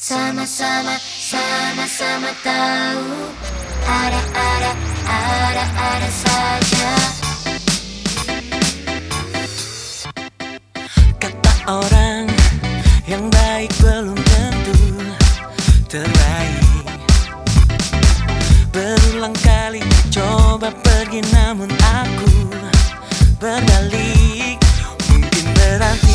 Sama-sama, sama-sama tahu. Ada-ada, ada-ada saja. Kata orang yang baik belum tentu terbaik Berulang kali coba pergi namun aku berbalik. Mungkin berarti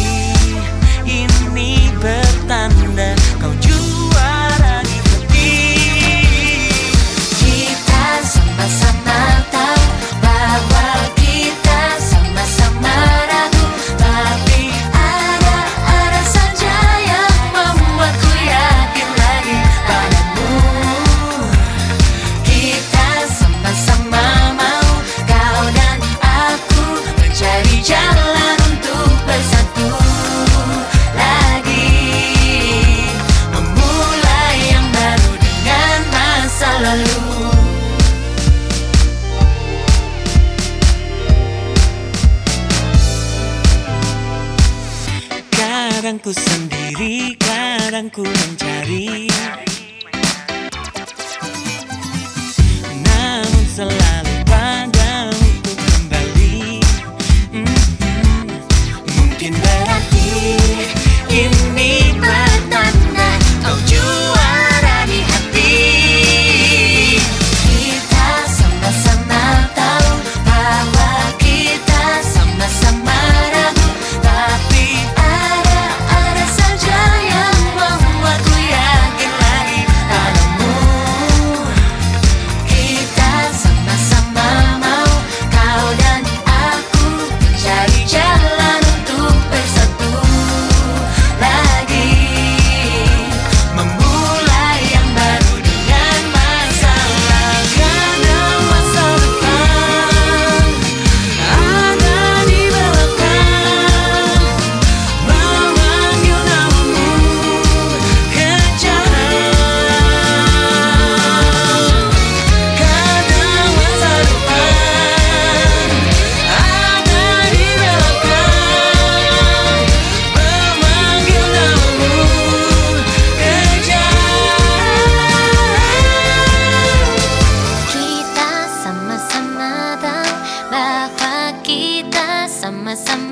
Kadang ku sendiri, kadang ku mencari. Namun selalu summer